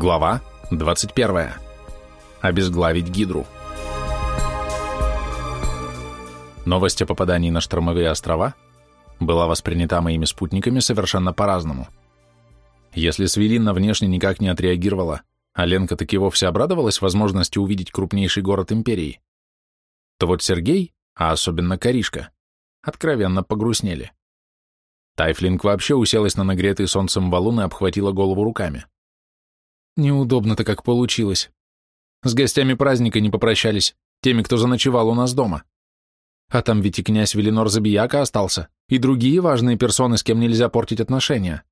Глава 21. Обезглавить Гидру. Новость о попадании на штормовые острова была воспринята моими спутниками совершенно по-разному. Если Свелинна внешне никак не отреагировала, а Ленка таки вовсе обрадовалась возможности увидеть крупнейший город империи, то вот Сергей, а особенно Коришка, откровенно погрустнели. Тайфлинг вообще уселась на нагретый солнцем валун и обхватила голову руками. Неудобно-то как получилось. С гостями праздника не попрощались, теми, кто заночевал у нас дома. А там ведь и князь Велинор Забияка остался, и другие важные персоны, с кем нельзя портить отношения.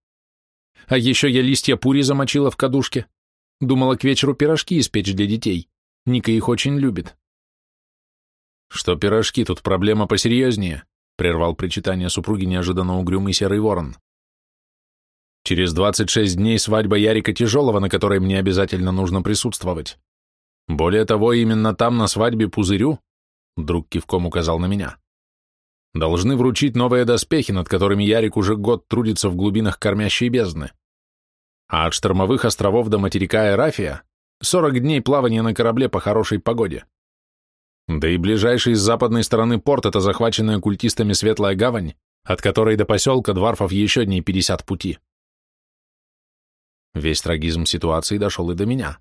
А еще я листья пури замочила в кадушке. Думала к вечеру пирожки испечь для детей. Ника их очень любит. Что пирожки, тут проблема посерьезнее, прервал причитание супруги неожиданно угрюмый серый ворон. Через 26 дней свадьба Ярика Тяжелого, на которой мне обязательно нужно присутствовать. Более того, именно там, на свадьбе Пузырю, друг кивком указал на меня, должны вручить новые доспехи, над которыми Ярик уже год трудится в глубинах кормящей бездны. А от штормовых островов до материка Эрафия 40 дней плавания на корабле по хорошей погоде. Да и ближайший с западной стороны порт — это захваченная культистами Светлая Гавань, от которой до поселка Дварфов еще дней 50 пути. Весь трагизм ситуации дошел и до меня.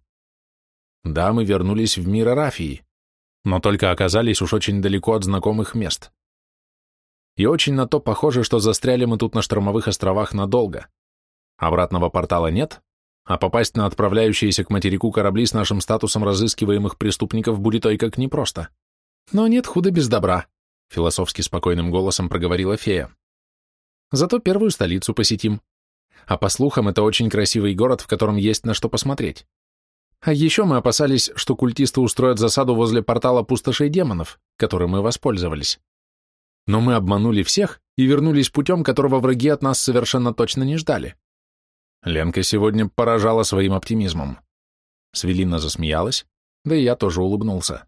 Да, мы вернулись в мир Арафии, но только оказались уж очень далеко от знакомых мест. И очень на то похоже, что застряли мы тут на штормовых островах надолго. Обратного портала нет, а попасть на отправляющиеся к материку корабли с нашим статусом разыскиваемых преступников будет ой как непросто. Но нет худа без добра, философски спокойным голосом проговорила фея. Зато первую столицу посетим, а по слухам, это очень красивый город, в котором есть на что посмотреть. А еще мы опасались, что культисты устроят засаду возле портала пустошей демонов, которым мы воспользовались. Но мы обманули всех и вернулись путем, которого враги от нас совершенно точно не ждали. Ленка сегодня поражала своим оптимизмом. Свелина засмеялась, да и я тоже улыбнулся.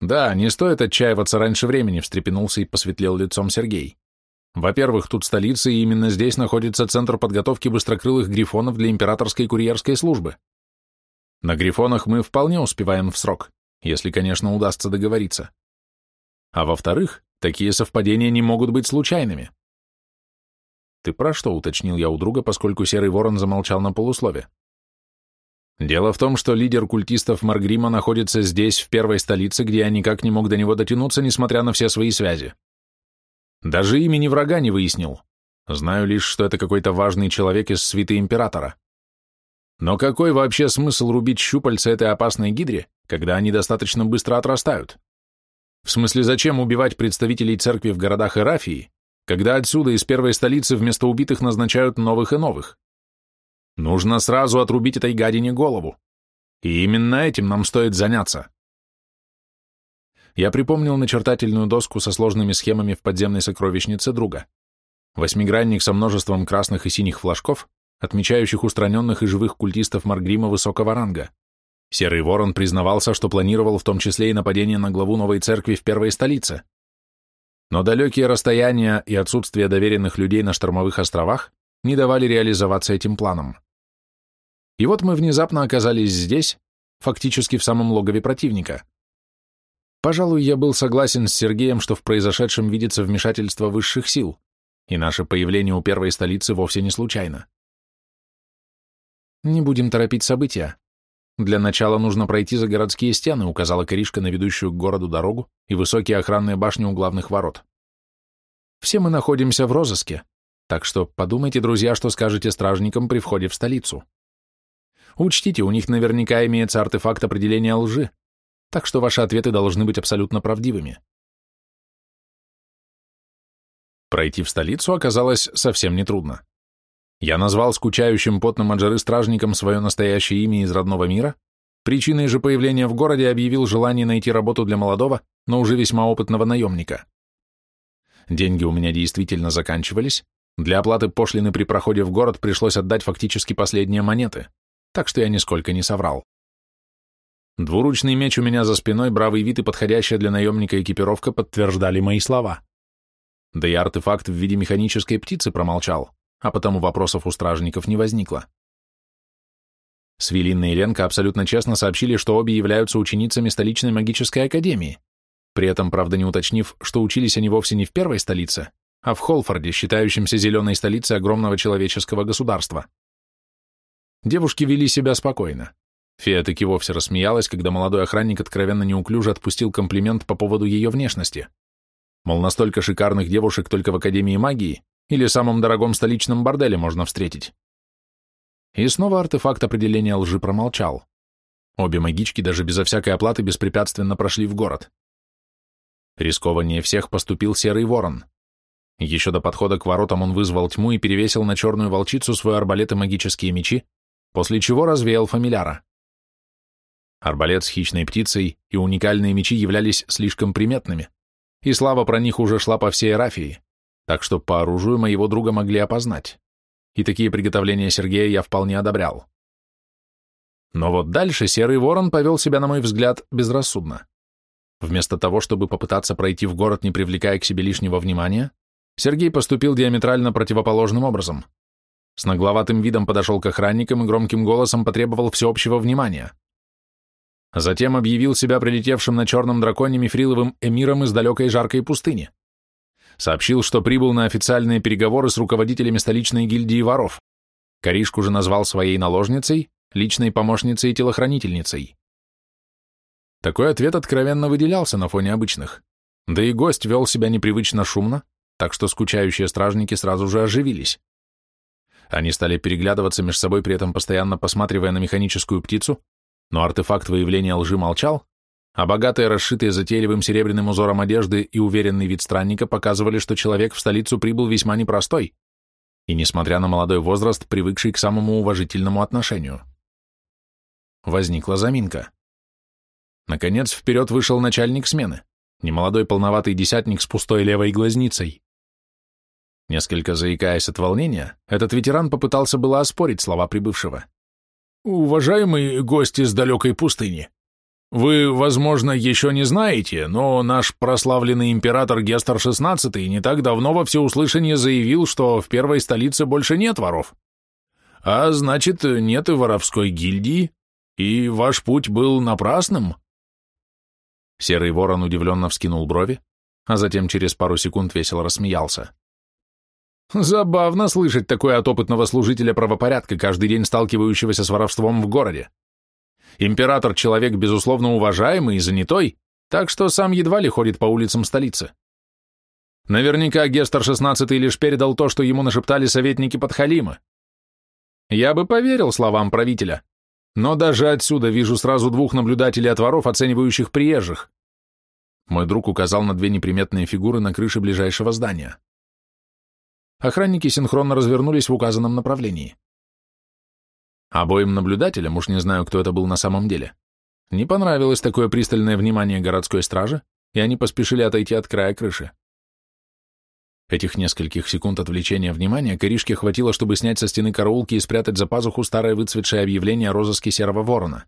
«Да, не стоит отчаиваться раньше времени», — встрепенулся и посветлел лицом Сергей. Во-первых, тут столица, и именно здесь находится центр подготовки быстрокрылых грифонов для императорской курьерской службы. На грифонах мы вполне успеваем в срок, если, конечно, удастся договориться. А во-вторых, такие совпадения не могут быть случайными. Ты про что, уточнил я у друга, поскольку Серый Ворон замолчал на полуслове. Дело в том, что лидер культистов Маргрима находится здесь, в первой столице, где я никак не мог до него дотянуться, несмотря на все свои связи. Даже имени врага не выяснил. Знаю лишь, что это какой-то важный человек из свиты императора. Но какой вообще смысл рубить щупальца этой опасной гидре, когда они достаточно быстро отрастают? В смысле, зачем убивать представителей церкви в городах Эрафии, когда отсюда из первой столицы вместо убитых назначают новых и новых? Нужно сразу отрубить этой гадине голову. И именно этим нам стоит заняться. Я припомнил начертательную доску со сложными схемами в подземной сокровищнице друга. Восьмигранник со множеством красных и синих флажков, отмечающих устраненных и живых культистов Маргрима высокого ранга. Серый Ворон признавался, что планировал в том числе и нападение на главу новой церкви в первой столице. Но далекие расстояния и отсутствие доверенных людей на штормовых островах не давали реализоваться этим планам. И вот мы внезапно оказались здесь, фактически в самом логове противника. Пожалуй, я был согласен с Сергеем, что в произошедшем видится вмешательство высших сил, и наше появление у первой столицы вовсе не случайно. Не будем торопить события. Для начала нужно пройти за городские стены, указала Коришка на ведущую к городу дорогу и высокие охранные башни у главных ворот. Все мы находимся в розыске, так что подумайте, друзья, что скажете стражникам при входе в столицу. Учтите, у них наверняка имеется артефакт определения лжи, так что ваши ответы должны быть абсолютно правдивыми. Пройти в столицу оказалось совсем нетрудно. Я назвал скучающим потным от стражником свое настоящее имя из родного мира, причиной же появления в городе объявил желание найти работу для молодого, но уже весьма опытного наемника. Деньги у меня действительно заканчивались, для оплаты пошлины при проходе в город пришлось отдать фактически последние монеты, так что я нисколько не соврал. Двуручный меч у меня за спиной, бравый вид и подходящая для наемника экипировка подтверждали мои слова. Да и артефакт в виде механической птицы промолчал, а потому вопросов у стражников не возникло. Свелинна и Ленка абсолютно честно сообщили, что обе являются ученицами столичной магической академии, при этом, правда, не уточнив, что учились они вовсе не в первой столице, а в Холфорде, считающемся зеленой столицей огромного человеческого государства. Девушки вели себя спокойно. Фея таки вовсе рассмеялась, когда молодой охранник откровенно неуклюже отпустил комплимент по поводу ее внешности. Мол, настолько шикарных девушек только в Академии магии или самом дорогом столичном борделе можно встретить. И снова артефакт определения лжи промолчал. Обе магички даже безо всякой оплаты беспрепятственно прошли в город. Рискованнее всех поступил Серый Ворон. Еще до подхода к воротам он вызвал тьму и перевесил на черную волчицу свой арбалет и магические мечи, после чего развеял фамиляра. Арбалет с хищной птицей и уникальные мечи являлись слишком приметными, и слава про них уже шла по всей Рафии, так что по оружию моего друга могли опознать. И такие приготовления Сергея я вполне одобрял. Но вот дальше Серый Ворон повел себя, на мой взгляд, безрассудно. Вместо того, чтобы попытаться пройти в город, не привлекая к себе лишнего внимания, Сергей поступил диаметрально противоположным образом. С нагловатым видом подошел к охранникам и громким голосом потребовал всеобщего внимания. Затем объявил себя прилетевшим на черном драконе мифриловым эмиром из далекой жаркой пустыни. Сообщил, что прибыл на официальные переговоры с руководителями столичной гильдии воров. Коришку же назвал своей наложницей, личной помощницей и телохранительницей. Такой ответ откровенно выделялся на фоне обычных. Да и гость вел себя непривычно шумно, так что скучающие стражники сразу же оживились. Они стали переглядываться между собой, при этом постоянно посматривая на механическую птицу, но артефакт выявления лжи молчал, а богатые, расшитые затейливым серебряным узором одежды и уверенный вид странника показывали, что человек в столицу прибыл весьма непростой, и, несмотря на молодой возраст, привыкший к самому уважительному отношению. Возникла заминка. Наконец, вперед вышел начальник смены, немолодой полноватый десятник с пустой левой глазницей. Несколько заикаясь от волнения, этот ветеран попытался было оспорить слова прибывшего. «Уважаемые гости с далекой пустыни, вы, возможно, еще не знаете, но наш прославленный император Гестер XVI не так давно во всеуслышание заявил, что в первой столице больше нет воров. А значит, нет и воровской гильдии, и ваш путь был напрасным». Серый ворон удивленно вскинул брови, а затем через пару секунд весело рассмеялся. Забавно слышать такое от опытного служителя правопорядка, каждый день сталкивающегося с воровством в городе. Император — человек, безусловно, уважаемый и занятой, так что сам едва ли ходит по улицам столицы. Наверняка Гестер XVI лишь передал то, что ему нашептали советники Подхалима. Я бы поверил словам правителя, но даже отсюда вижу сразу двух наблюдателей от воров, оценивающих приезжих. Мой друг указал на две неприметные фигуры на крыше ближайшего здания. Охранники синхронно развернулись в указанном направлении. Обоим наблюдателям, уж не знаю, кто это был на самом деле, не понравилось такое пристальное внимание городской стражи, и они поспешили отойти от края крыши. Этих нескольких секунд отвлечения внимания Коришке хватило, чтобы снять со стены караулки и спрятать за пазуху старое выцветшее объявление о розыске серого ворона.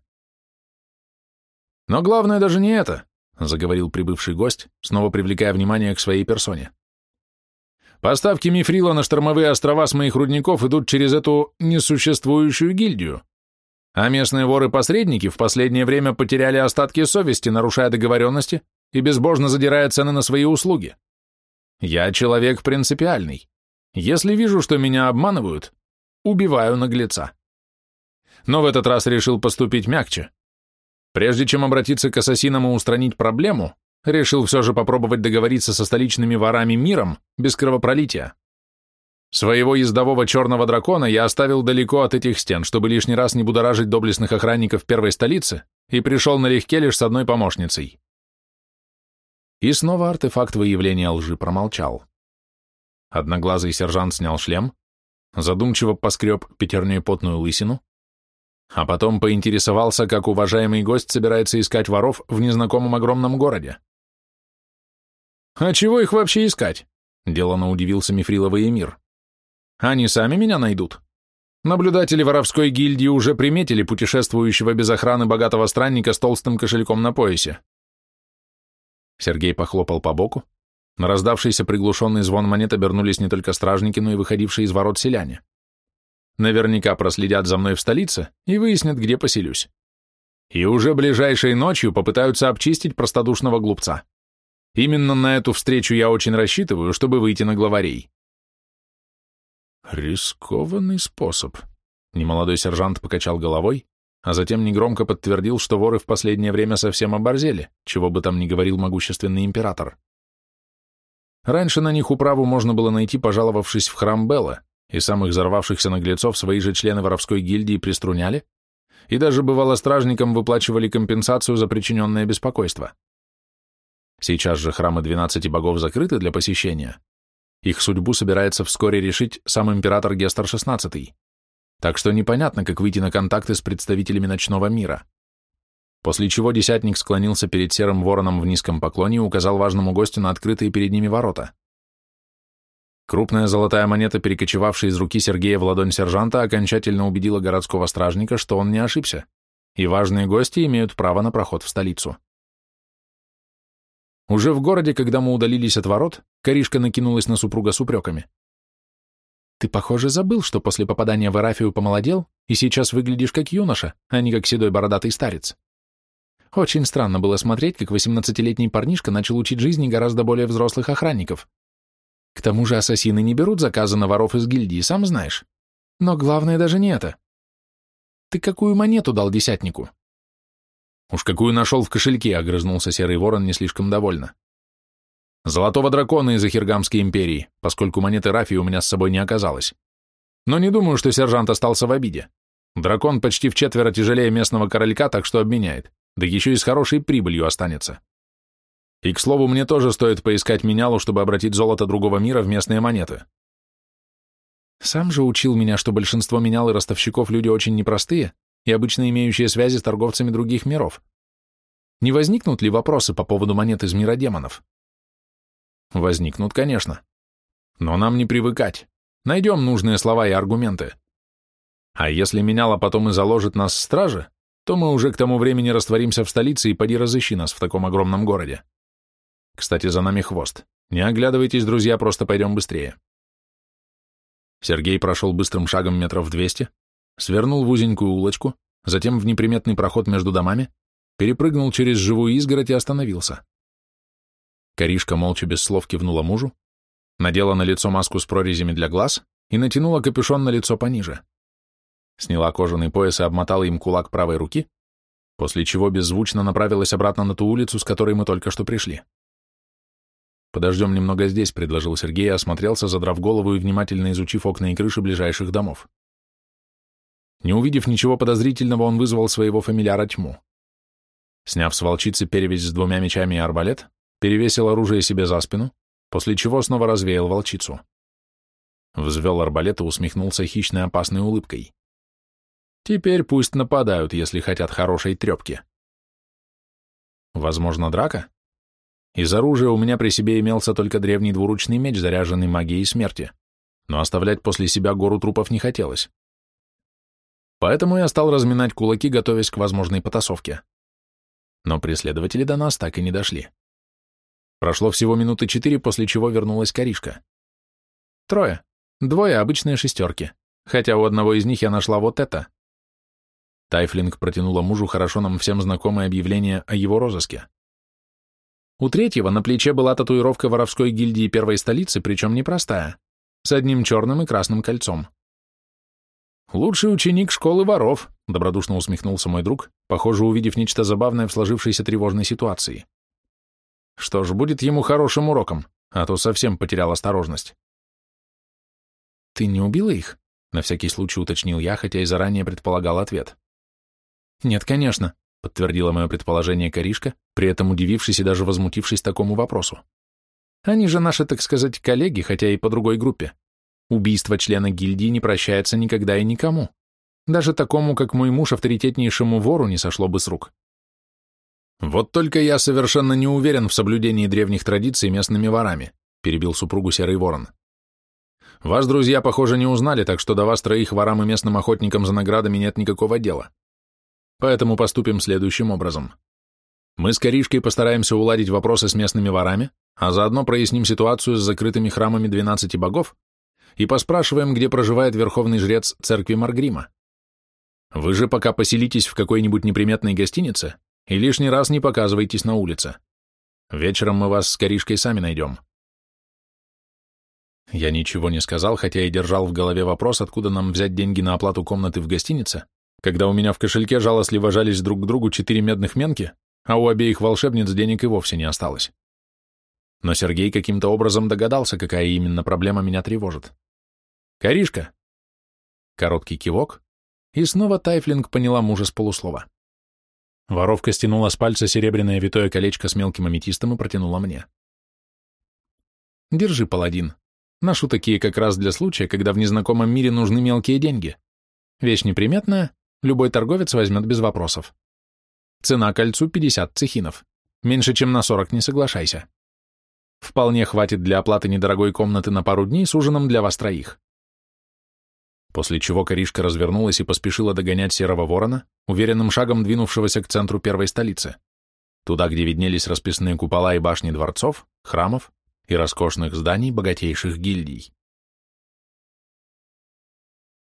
«Но главное даже не это», — заговорил прибывший гость, снова привлекая внимание к своей персоне. «Поставки мифрила на штормовые острова с моих рудников идут через эту несуществующую гильдию, а местные воры-посредники в последнее время потеряли остатки совести, нарушая договоренности и безбожно задирая цены на свои услуги. Я человек принципиальный. Если вижу, что меня обманывают, убиваю наглеца. Но в этот раз решил поступить мягче. Прежде чем обратиться к ассасинам и устранить проблему, решил все же попробовать договориться со столичными ворами миром без кровопролития. Своего ездового черного дракона я оставил далеко от этих стен, чтобы лишний раз не будоражить доблестных охранников первой столицы, и пришел налегке лишь с одной помощницей. И снова артефакт выявления лжи промолчал. Одноглазый сержант снял шлем, задумчиво поскреб пятерней потную лысину, а потом поинтересовался, как уважаемый гость собирается искать воров в незнакомом огромном городе. «А чего их вообще искать?» — делано удивился Мифриловый эмир. «Они сами меня найдут. Наблюдатели воровской гильдии уже приметили путешествующего без охраны богатого странника с толстым кошельком на поясе. Сергей похлопал по боку. На раздавшийся приглушенный звон монет обернулись не только стражники, но и выходившие из ворот селяне. наверняка проследят за мной в столице и выяснят, где поселюсь. И уже ближайшей ночью попытаются обчистить простодушного глупца. Именно на эту встречу я очень рассчитываю, чтобы выйти на главарей. Рискованный способ. Немолодой сержант покачал головой, а затем негромко подтвердил, что воры в последнее время совсем оборзели, чего бы там ни говорил могущественный император. Раньше на них управу можно было найти, пожаловавшись в храм Белла, и самых взорвавшихся наглецов свои же члены воровской гильдии приструняли, и даже бывало стражникам выплачивали компенсацию за причиненное беспокойство. Сейчас же храмы двенадцати богов закрыты для посещения. Их судьбу собирается вскоре решить сам император Гестер XVI. Так что непонятно, как выйти на контакты с представителями ночного мира. После чего десятник склонился перед серым вороном в низком поклоне и указал важному гостю на открытые перед ними ворота. Крупная золотая монета, перекочевавшая из руки Сергея в ладонь сержанта, окончательно убедила городского стражника, что он не ошибся, и важные гости имеют право на проход в столицу. Уже в городе, когда мы удалились от ворот, Каришка накинулась на супруга с упреками. «Ты, похоже, забыл, что после попадания в Эрафию помолодел, и сейчас выглядишь как юноша, а не как седой бородатый старец. Очень странно было смотреть, как восемнадцатилетний парнишка начал учить жизни гораздо более взрослых охранников. К тому же ассасины не берут заказы на воров из гильдии, сам знаешь. Но главное даже не это. Ты какую монету дал десятнику?» «Уж какую нашел в кошельке», — огрызнулся Серый Ворон не слишком довольно. «Золотого дракона из Ахиргамской империи, поскольку монеты Рафии у меня с собой не оказалось. Но не думаю, что сержант остался в обиде. Дракон почти в четверо тяжелее местного королька, так что обменяет, да еще и с хорошей прибылью останется. И, к слову, мне тоже стоит поискать менялу, чтобы обратить золото другого мира в местные монеты». Сам же учил меня, что большинство менял и ростовщиков люди очень непростые, и обычно имеющие связи с торговцами других миров. Не возникнут ли вопросы по поводу монет из мира демонов? Возникнут, конечно. Но нам не привыкать. Найдем нужные слова и аргументы. А если меняла потом и заложит нас стражи, то мы уже к тому времени растворимся в столице и поди разыщи нас в таком огромном городе. Кстати, за нами хвост. Не оглядывайтесь, друзья, просто пойдем быстрее. Сергей прошел быстрым шагом метров двести, свернул в узенькую улочку, затем в неприметный проход между домами, перепрыгнул через живую изгородь и остановился. Коришка молча без слов кивнула мужу, надела на лицо маску с прорезями для глаз и натянула капюшон на лицо пониже. Сняла кожаный пояс и обмотала им кулак правой руки, после чего беззвучно направилась обратно на ту улицу, с которой мы только что пришли. «Подождем немного здесь», — предложил Сергей, осмотрелся, задрав голову и внимательно изучив окна и крыши ближайших домов. Не увидев ничего подозрительного, он вызвал своего фамильяра тьму. Сняв с волчицы перевязь с двумя мечами и арбалет, перевесил оружие себе за спину, после чего снова развеял волчицу. Взвел арбалет и усмехнулся хищной опасной улыбкой. Теперь пусть нападают, если хотят хорошей трепки. Возможно, драка? Из оружия у меня при себе имелся только древний двуручный меч, заряженный магией смерти, но оставлять после себя гору трупов не хотелось. Поэтому я стал разминать кулаки, готовясь к возможной потасовке. Но преследователи до нас так и не дошли. Прошло всего минуты четыре, после чего вернулась коришка. Трое. Двое обычные шестерки. Хотя у одного из них я нашла вот это. Тайфлинг протянула мужу хорошо нам всем знакомое объявление о его розыске. У третьего на плече была татуировка воровской гильдии первой столицы, причем непростая, с одним черным и красным кольцом. «Лучший ученик школы воров», — добродушно усмехнулся мой друг, похоже, увидев нечто забавное в сложившейся тревожной ситуации. Что ж, будет ему хорошим уроком, а то совсем потерял осторожность. «Ты не убила их?» — на всякий случай уточнил я, хотя и заранее предполагал ответ. «Нет, конечно», — подтвердила мое предположение Каришка, при этом удивившись и даже возмутившись такому вопросу. «Они же наши, так сказать, коллеги, хотя и по другой группе. Убийство члена гильдии не прощается никогда и никому. Даже такому, как мой муж, авторитетнейшему вору не сошло бы с рук. Вот только я совершенно не уверен в соблюдении древних традиций местными ворами, перебил супругу Серый Ворон. Вас, друзья, похоже, не узнали, так что до вас троих ворам и местным охотникам за наградами нет никакого дела. Поэтому поступим следующим образом. Мы с Коришкой постараемся уладить вопросы с местными ворами, а заодно проясним ситуацию с закрытыми храмами двенадцати богов и поспрашиваем, где проживает верховный жрец церкви Маргрима. Вы же пока поселитесь в какой-нибудь неприметной гостинице и лишний раз не показывайтесь на улице. Вечером мы вас с Коришкой сами найдем. Я ничего не сказал, хотя и держал в голове вопрос, откуда нам взять деньги на оплату комнаты в гостинице, когда у меня в кошельке жалостливо жались друг к другу четыре медных менки, а у обеих волшебниц денег и вовсе не осталось. Но Сергей каким-то образом догадался, какая именно проблема меня тревожит. «Коришка!» Короткий кивок, и снова Тайфлинг поняла мужа с полуслова. Воровка стянула с пальца серебряное витое колечко с мелким аметистом и протянула мне. «Держи, паладин. Ношу такие как раз для случая, когда в незнакомом мире нужны мелкие деньги. Вещь неприметная, любой торговец возьмет без вопросов. Цена кольцу 50 цехинов. Меньше, чем на 40 не соглашайся. Вполне хватит для оплаты недорогой комнаты на пару дней с ужином для вас троих. После чего Коришка развернулась и поспешила догонять серого ворона, уверенным шагом двинувшегося к центру первой столицы, туда, где виднелись расписные купола и башни дворцов, храмов и роскошных зданий богатейших гильдий.